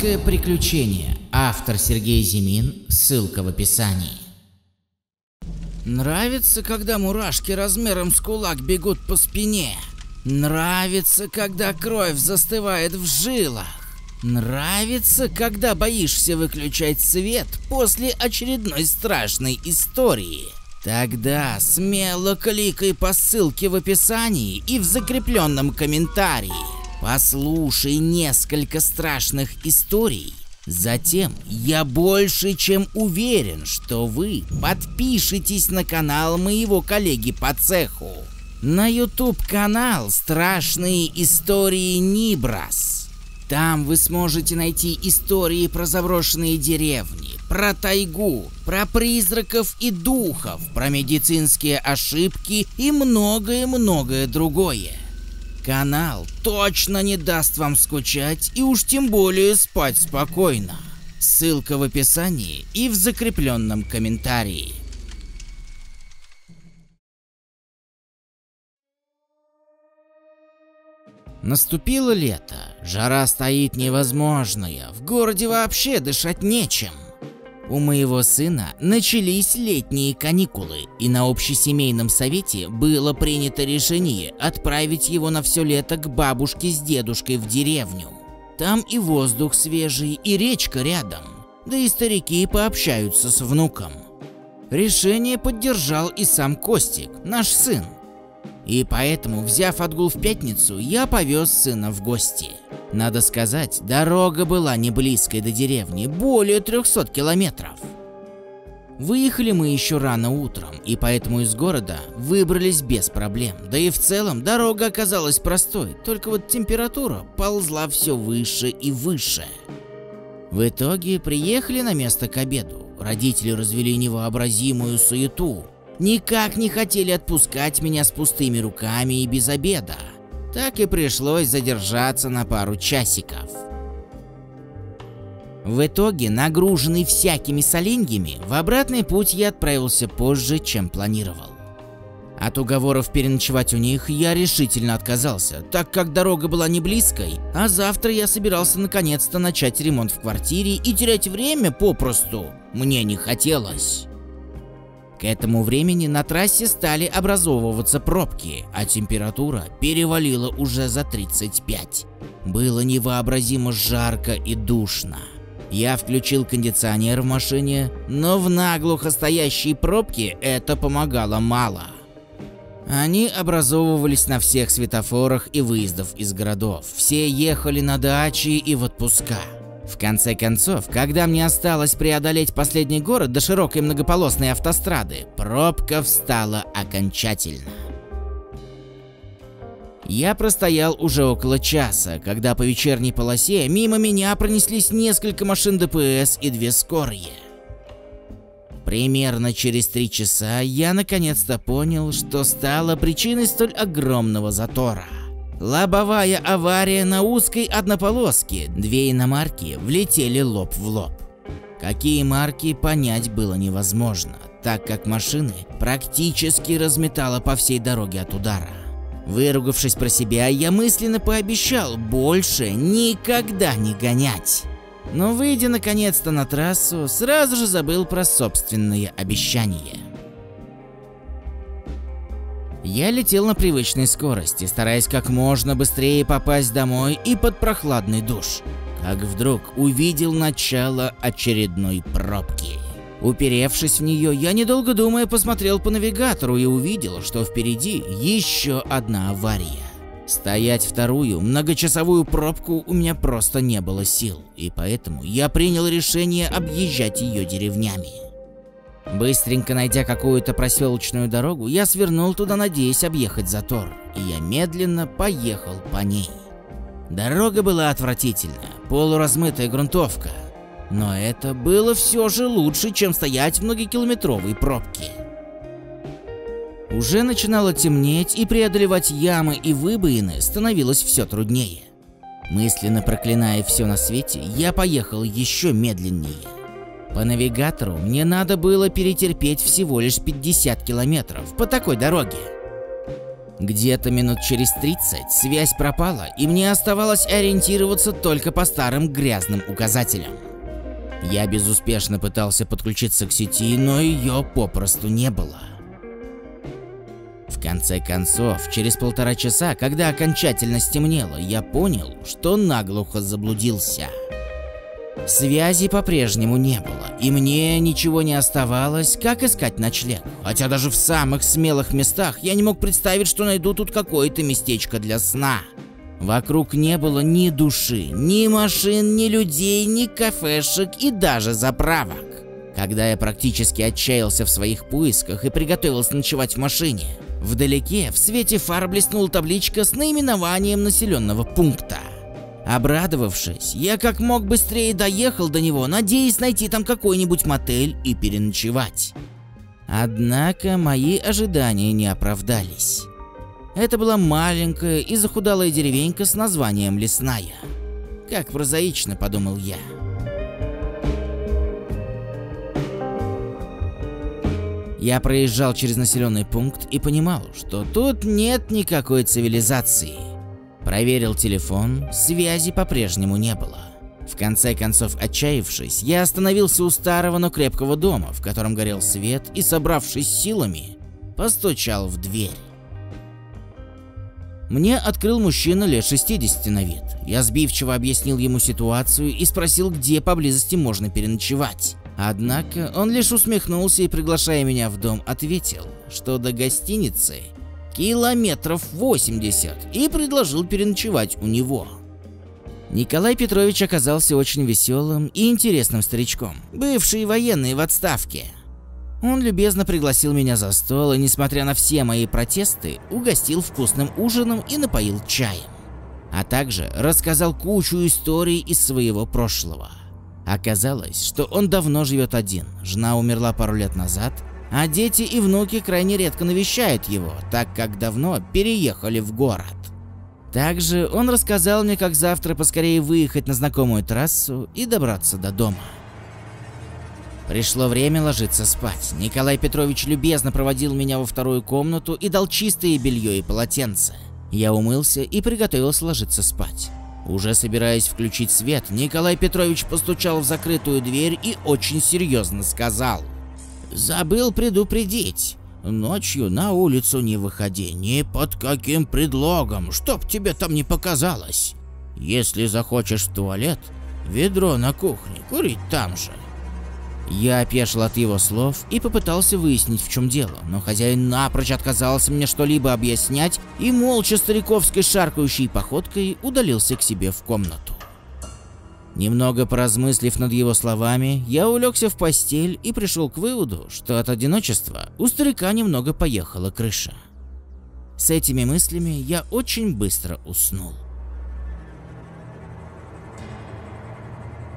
Деревенское приключение. Автор Сергей Зимин. Ссылка в описании. Нравится, когда мурашки размером с кулак бегут по спине. Нравится, когда кровь застывает в жилах. Нравится, когда боишься выключать свет после очередной страшной истории. Тогда смело кликай по ссылке в описании и в закрепленном комментарии. Послушай несколько страшных историй. Затем я больше чем уверен, что вы подпишитесь на канал моего коллеги по цеху. На YouTube канал «Страшные истории Нибрас». Там вы сможете найти истории про заброшенные деревни, про тайгу, про призраков и духов, про медицинские ошибки и многое-многое другое. Канал точно не даст вам скучать и уж тем более спать спокойно. Ссылка в описании и в закрепленном комментарии. Наступило лето, жара стоит невозможная, в городе вообще дышать нечем. У моего сына начались летние каникулы, и на общесемейном совете было принято решение отправить его на все лето к бабушке с дедушкой в деревню. Там и воздух свежий, и речка рядом, да и старики пообщаются с внуком. Решение поддержал и сам Костик, наш сын. И поэтому, взяв отгул в пятницу, я повез сына в гости. Надо сказать, дорога была не близкой до деревни, более 300 километров. Выехали мы еще рано утром, и поэтому из города выбрались без проблем. Да и в целом дорога оказалась простой, только вот температура ползла все выше и выше. В итоге приехали на место к обеду. Родители развели невообразимую суету. Никак не хотели отпускать меня с пустыми руками и без обеда так и пришлось задержаться на пару часиков. В итоге, нагруженный всякими соленьями, в обратный путь я отправился позже, чем планировал. От уговоров переночевать у них я решительно отказался, так как дорога была не близкой, а завтра я собирался наконец-то начать ремонт в квартире и терять время попросту мне не хотелось. К этому времени на трассе стали образовываться пробки, а температура перевалила уже за 35. Было невообразимо жарко и душно. Я включил кондиционер в машине, но в наглухо стоящей пробке это помогало мало. Они образовывались на всех светофорах и выездов из городов. Все ехали на дачи и в отпуска. В конце концов, когда мне осталось преодолеть последний город до широкой многополосной автострады, пробка встала окончательно. Я простоял уже около часа, когда по вечерней полосе мимо меня пронеслись несколько машин ДПС и две скорые. Примерно через три часа я наконец-то понял, что стало причиной столь огромного затора. Лобовая авария на узкой однополоске. Две иномарки влетели лоб в лоб. Какие марки понять было невозможно, так как машины практически разметало по всей дороге от удара. Выругавшись про себя, я мысленно пообещал больше никогда не гонять. Но выйдя наконец-то на трассу, сразу же забыл про собственные обещания. Я летел на привычной скорости, стараясь как можно быстрее попасть домой и под прохладный душ, как вдруг увидел начало очередной пробки. Уперевшись в нее, я недолго думая посмотрел по навигатору и увидел, что впереди еще одна авария. Стоять вторую многочасовую пробку у меня просто не было сил, и поэтому я принял решение объезжать ее деревнями. Быстренько найдя какую-то проселочную дорогу, я свернул туда, надеясь объехать затор, и я медленно поехал по ней. Дорога была отвратительная, полуразмытая грунтовка, но это было все же лучше, чем стоять в многокилометровой пробке. Уже начинало темнеть, и преодолевать ямы и выбоины становилось все труднее. Мысленно проклиная все на свете, я поехал еще медленнее. По навигатору мне надо было перетерпеть всего лишь 50 километров по такой дороге. Где-то минут через 30 связь пропала, и мне оставалось ориентироваться только по старым грязным указателям. Я безуспешно пытался подключиться к сети, но ее попросту не было. В конце концов, через полтора часа, когда окончательно стемнело, я понял, что наглухо заблудился. Связи по-прежнему не было, и мне ничего не оставалось, как искать ночлег. Хотя даже в самых смелых местах я не мог представить, что найду тут какое-то местечко для сна. Вокруг не было ни души, ни машин, ни людей, ни кафешек и даже заправок. Когда я практически отчаялся в своих поисках и приготовился ночевать в машине, вдалеке в свете фар блеснула табличка с наименованием населенного пункта. Обрадовавшись, я как мог быстрее доехал до него, надеясь найти там какой-нибудь мотель и переночевать. Однако мои ожидания не оправдались. Это была маленькая и захудалая деревенька с названием Лесная. Как прозаично, подумал я. Я проезжал через населенный пункт и понимал, что тут нет никакой цивилизации. Проверил телефон, связи по-прежнему не было. В конце концов, отчаявшись, я остановился у старого, но крепкого дома, в котором горел свет, и, собравшись силами, постучал в дверь. Мне открыл мужчина лет 60 на вид. Я сбивчиво объяснил ему ситуацию и спросил, где поблизости можно переночевать. Однако он лишь усмехнулся и, приглашая меня в дом, ответил, что до гостиницы километров 80 и предложил переночевать у него. Николай Петрович оказался очень веселым и интересным старичком, бывший военный в отставке. Он любезно пригласил меня за стол и, несмотря на все мои протесты, угостил вкусным ужином и напоил чаем. А также рассказал кучу историй из своего прошлого. Оказалось, что он давно живет один, жена умерла пару лет назад, а дети и внуки крайне редко навещают его, так как давно переехали в город. Также он рассказал мне, как завтра поскорее выехать на знакомую трассу и добраться до дома. Пришло время ложиться спать. Николай Петрович любезно проводил меня во вторую комнату и дал чистое белье и полотенце. Я умылся и приготовился ложиться спать. Уже собираясь включить свет, Николай Петрович постучал в закрытую дверь и очень серьезно сказал. «Забыл предупредить. Ночью на улицу не выходи, ни под каким предлогом, чтоб тебе там не показалось. Если захочешь в туалет, ведро на кухне, курить там же. Я опешил от его слов и попытался выяснить, в чем дело, но хозяин напрочь отказался мне что-либо объяснять и молча стариковской шаркающей походкой удалился к себе в комнату. Немного поразмыслив над его словами, я улегся в постель и пришел к выводу, что от одиночества у старика немного поехала крыша. С этими мыслями я очень быстро уснул.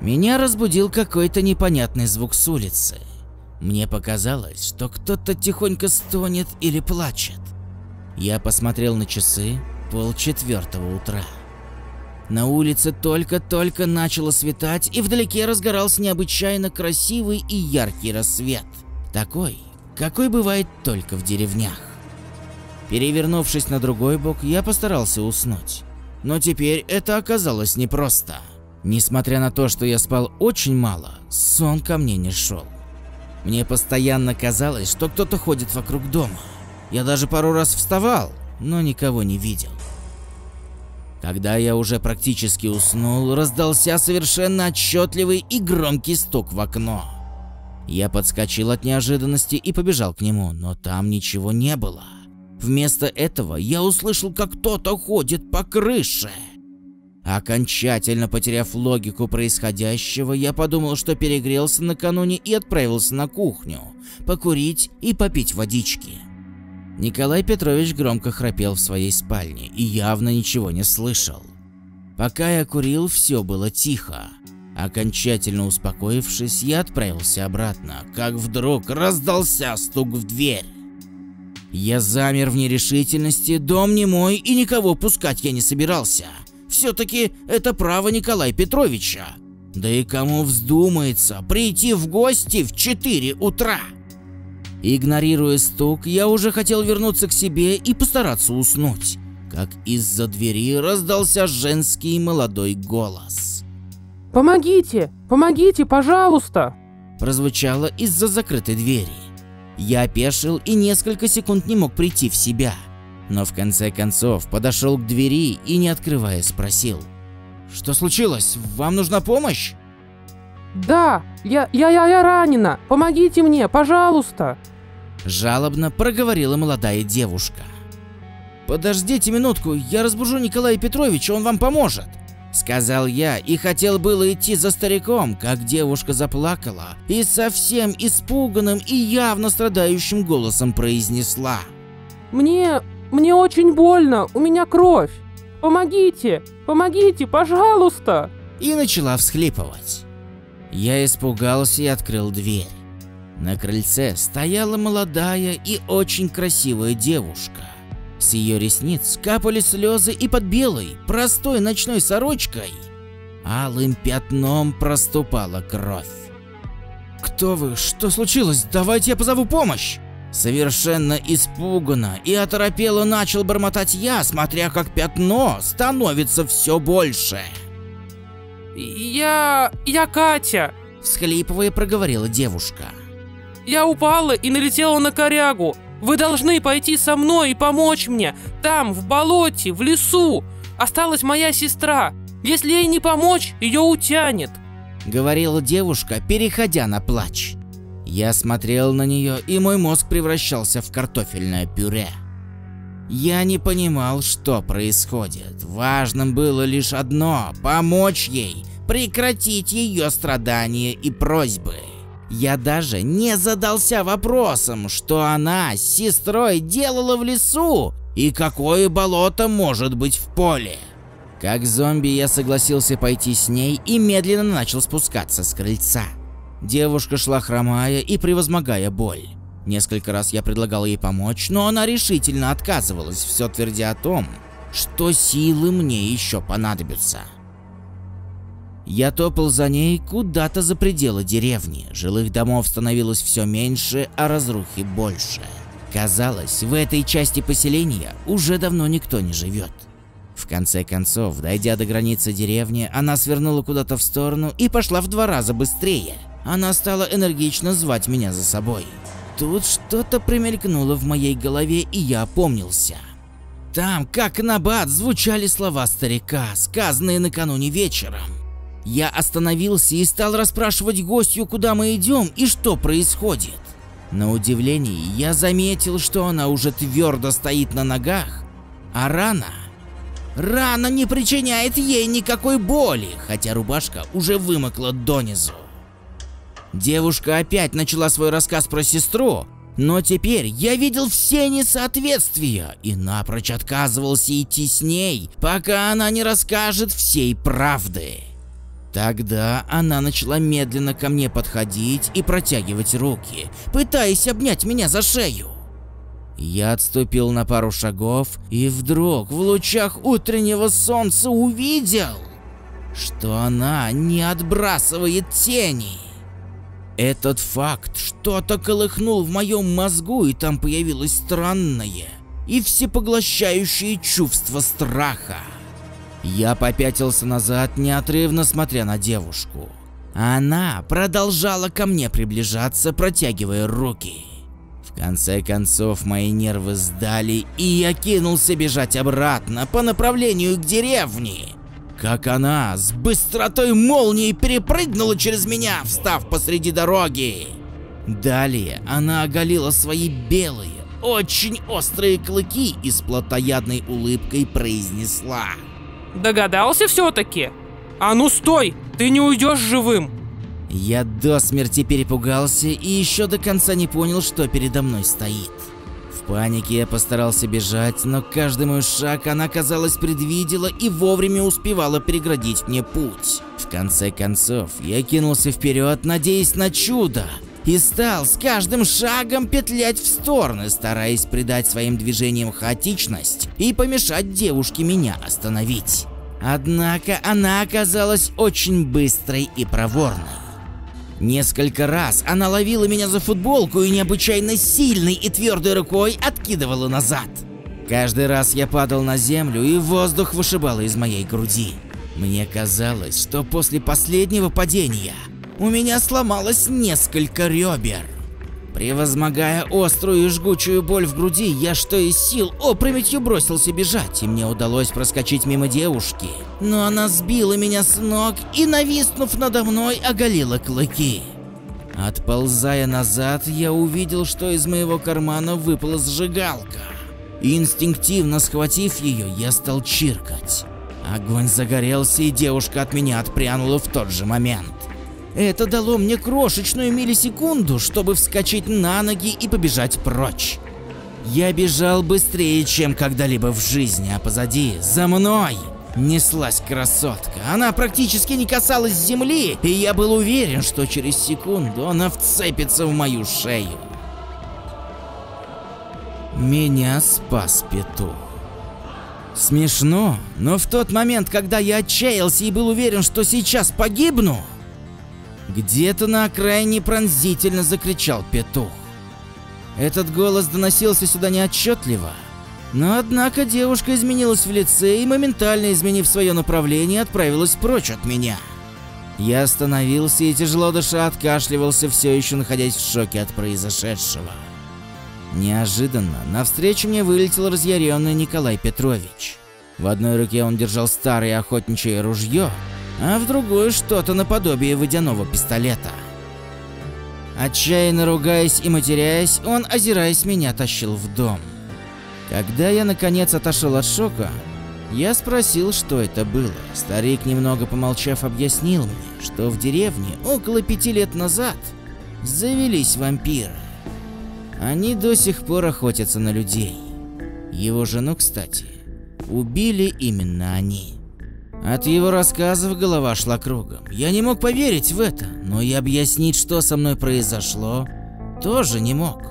Меня разбудил какой-то непонятный звук с улицы. Мне показалось, что кто-то тихонько стонет или плачет. Я посмотрел на часы, полчетвертого утра. На улице только-только начало светать, и вдалеке разгорался необычайно красивый и яркий рассвет. Такой, какой бывает только в деревнях. Перевернувшись на другой бок, я постарался уснуть. Но теперь это оказалось непросто. Несмотря на то, что я спал очень мало, сон ко мне не шел. Мне постоянно казалось, что кто-то ходит вокруг дома. Я даже пару раз вставал, но никого не видел. Когда я уже практически уснул, раздался совершенно отчетливый и громкий стук в окно. Я подскочил от неожиданности и побежал к нему, но там ничего не было. Вместо этого я услышал, как кто-то ходит по крыше. Окончательно потеряв логику происходящего, я подумал, что перегрелся накануне и отправился на кухню, покурить и попить водички. Николай Петрович громко храпел в своей спальне и явно ничего не слышал. Пока я курил, все было тихо. Окончательно успокоившись, я отправился обратно, как вдруг раздался стук в дверь. Я замер в нерешительности, дом не мой и никого пускать я не собирался. Все-таки это право Николая Петровича. Да и кому вздумается прийти в гости в 4 утра? Игнорируя стук, я уже хотел вернуться к себе и постараться уснуть, как из-за двери раздался женский молодой голос. «Помогите! Помогите, пожалуйста!» Прозвучало из-за закрытой двери. Я опешил и несколько секунд не мог прийти в себя, но в конце концов подошел к двери и, не открывая, спросил. «Что случилось? Вам нужна помощь?» «Да, я, я, я, я ранена! Помогите мне, пожалуйста!» Жалобно проговорила молодая девушка. «Подождите минутку, я разбужу Николая Петровича, он вам поможет!» Сказал я и хотел было идти за стариком, как девушка заплакала и совсем испуганным и явно страдающим голосом произнесла. «Мне... мне очень больно, у меня кровь! Помогите! Помогите, пожалуйста!» И начала всхлипывать. Я испугался и открыл дверь. На крыльце стояла молодая и очень красивая девушка. С ее ресниц капали слезы и под белой, простой ночной сорочкой алым пятном проступала кровь. «Кто вы? Что случилось? Давайте я позову помощь!» Совершенно испуганно и оторопело начал бормотать я, смотря как пятно становится все больше. «Я... я Катя!» Всхлипывая проговорила девушка. Я упала и налетела на корягу. Вы должны пойти со мной и помочь мне. Там, в болоте, в лесу. Осталась моя сестра. Если ей не помочь, ее утянет. Говорила девушка, переходя на плач. Я смотрел на нее, и мой мозг превращался в картофельное пюре. Я не понимал, что происходит. Важным было лишь одно – помочь ей, прекратить ее страдания и просьбы. Я даже не задался вопросом, что она с сестрой делала в лесу и какое болото может быть в поле. Как зомби я согласился пойти с ней и медленно начал спускаться с крыльца. Девушка шла хромая и превозмогая боль. Несколько раз я предлагал ей помочь, но она решительно отказывалась, все твердя о том, что силы мне еще понадобятся. Я топал за ней куда-то за пределы деревни. Жилых домов становилось все меньше, а разрухи больше. Казалось, в этой части поселения уже давно никто не живет. В конце концов, дойдя до границы деревни, она свернула куда-то в сторону и пошла в два раза быстрее. Она стала энергично звать меня за собой. Тут что-то примелькнуло в моей голове, и я опомнился. Там, как на бат, звучали слова старика, сказанные накануне вечером. Я остановился и стал расспрашивать гостью, куда мы идем и что происходит. На удивление, я заметил, что она уже твердо стоит на ногах, а рана... Рана не причиняет ей никакой боли, хотя рубашка уже вымокла донизу. Девушка опять начала свой рассказ про сестру, но теперь я видел все несоответствия и напрочь отказывался идти с ней, пока она не расскажет всей правды. Тогда она начала медленно ко мне подходить и протягивать руки, пытаясь обнять меня за шею. Я отступил на пару шагов и вдруг в лучах утреннего солнца увидел, что она не отбрасывает тени. Этот факт что-то колыхнул в моем мозгу, и там появилось странное и всепоглощающее чувство страха. Я попятился назад, неотрывно смотря на девушку. Она продолжала ко мне приближаться, протягивая руки. В конце концов мои нервы сдали, и я кинулся бежать обратно по направлению к деревне. Как она с быстротой молнии перепрыгнула через меня, встав посреди дороги. Далее она оголила свои белые, очень острые клыки и с плотоядной улыбкой произнесла. Догадался все-таки? А ну стой, ты не уйдешь живым. Я до смерти перепугался и еще до конца не понял, что передо мной стоит. В панике я постарался бежать, но каждый мой шаг она, казалось, предвидела и вовремя успевала преградить мне путь. В конце концов, я кинулся вперед, надеясь на чудо, и стал с каждым шагом петлять в стороны, стараясь придать своим движениям хаотичность и помешать девушке меня остановить. Однако она оказалась очень быстрой и проворной. Несколько раз она ловила меня за футболку и необычайно сильной и твердой рукой откидывала назад. Каждый раз я падал на землю и воздух вышибало из моей груди. Мне казалось, что после последнего падения у меня сломалось несколько ребер. Превозмогая острую и жгучую боль в груди, я что из сил опрометью бросился бежать, и мне удалось проскочить мимо девушки. Но она сбила меня с ног и, нависнув надо мной, оголила клыки. Отползая назад, я увидел, что из моего кармана выпала зажигалка. Инстинктивно схватив ее, я стал чиркать. Огонь загорелся, и девушка от меня отпрянула в тот же момент. Это дало мне крошечную миллисекунду, чтобы вскочить на ноги и побежать прочь. Я бежал быстрее, чем когда-либо в жизни, а позади, за мной, неслась красотка. Она практически не касалась земли, и я был уверен, что через секунду она вцепится в мою шею. Меня спас петух. Смешно, но в тот момент, когда я отчаялся и был уверен, что сейчас погибну, где-то на окраине пронзительно закричал петух. Этот голос доносился сюда неотчетливо, но однако девушка изменилась в лице и, моментально изменив свое направление, отправилась прочь от меня. Я остановился и, тяжело дыша, откашливался, все еще находясь в шоке от произошедшего. Неожиданно навстречу мне вылетел разъяренный Николай Петрович. В одной руке он держал старое охотничье ружье, а в другой что-то наподобие водяного пистолета. Отчаянно ругаясь и матерясь, он, озираясь меня, тащил в дом. Когда я наконец отошел от шока, я спросил, что это было. Старик, немного помолчав, объяснил мне, что в деревне около пяти лет назад завелись вампиры. Они до сих пор охотятся на людей. Его жену, кстати, убили именно они. От его рассказов голова шла кругом. Я не мог поверить в это, но и объяснить, что со мной произошло, тоже не мог.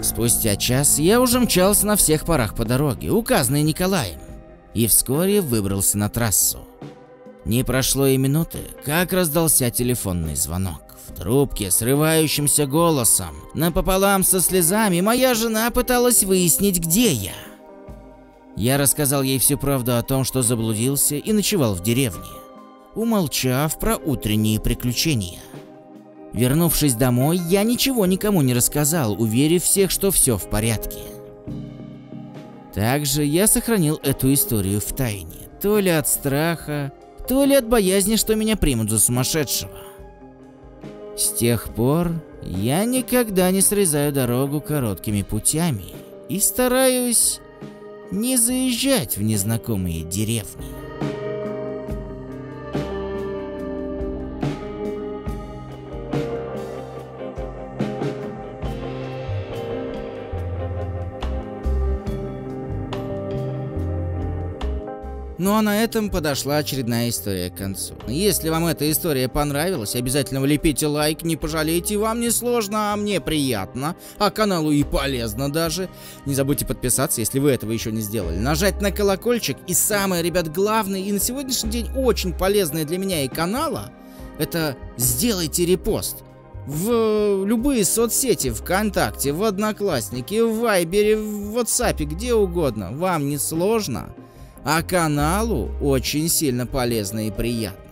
Спустя час я уже мчался на всех парах по дороге, указанной Николаем, и вскоре выбрался на трассу. Не прошло и минуты, как раздался телефонный звонок. В трубке срывающимся голосом, напополам со слезами, моя жена пыталась выяснить, где я. Я рассказал ей всю правду о том, что заблудился и ночевал в деревне, умолчав про утренние приключения. Вернувшись домой, я ничего никому не рассказал, уверив всех, что все в порядке. Также я сохранил эту историю в тайне, то ли от страха, то ли от боязни, что меня примут за сумасшедшего. С тех пор я никогда не срезаю дорогу короткими путями и стараюсь не заезжать в незнакомые деревни. Ну а на этом подошла очередная история к концу. Если вам эта история понравилась, обязательно влепите лайк, не пожалейте, вам не сложно, а мне приятно, а каналу и полезно даже. Не забудьте подписаться, если вы этого еще не сделали, нажать на колокольчик и самое, ребят, главное и на сегодняшний день очень полезное для меня и канала, это сделайте репост в любые соцсети, ВКонтакте, в Одноклассники, в Вайбере, в WhatsApp, где угодно. Вам не сложно? А каналу очень сильно полезно и приятно.